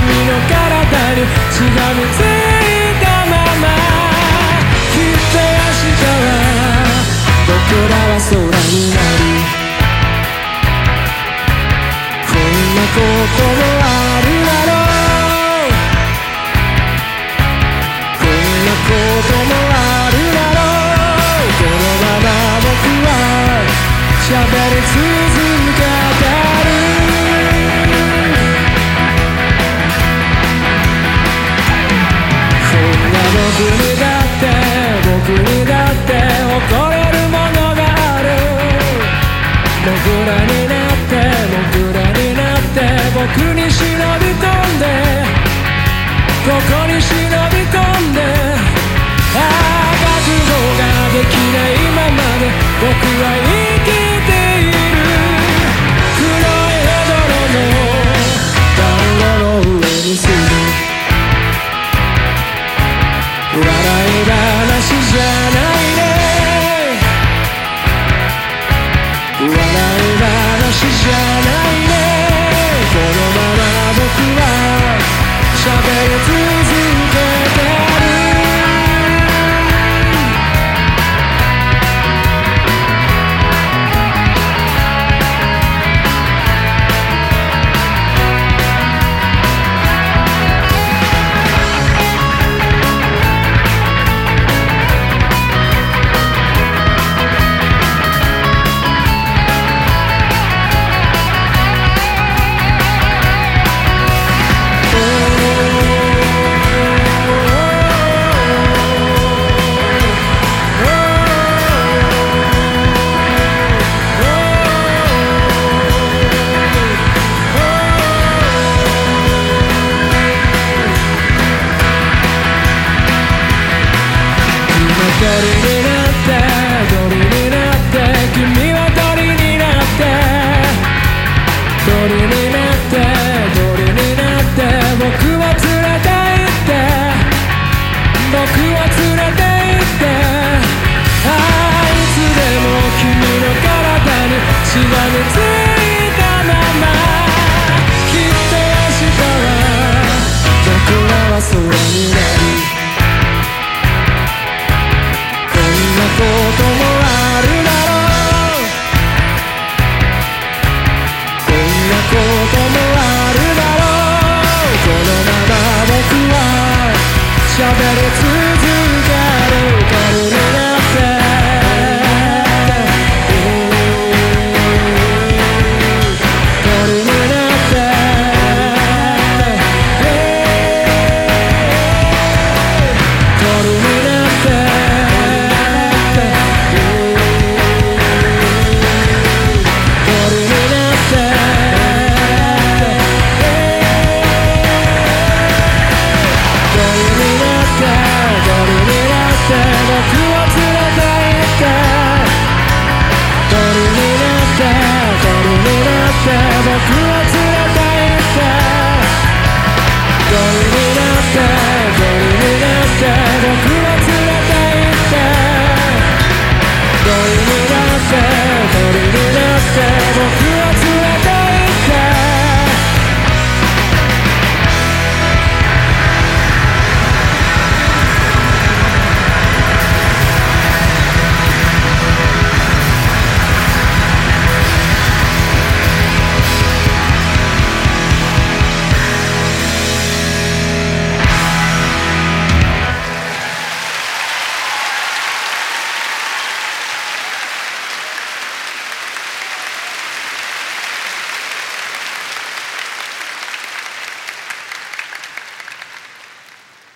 の体にしがみついたまま。きっと明日は僕らは空になるこんなこともあるだろう。こんなこともあるだろう。このまま僕は喋り続けた逆に忍び込んでここに忍び込んで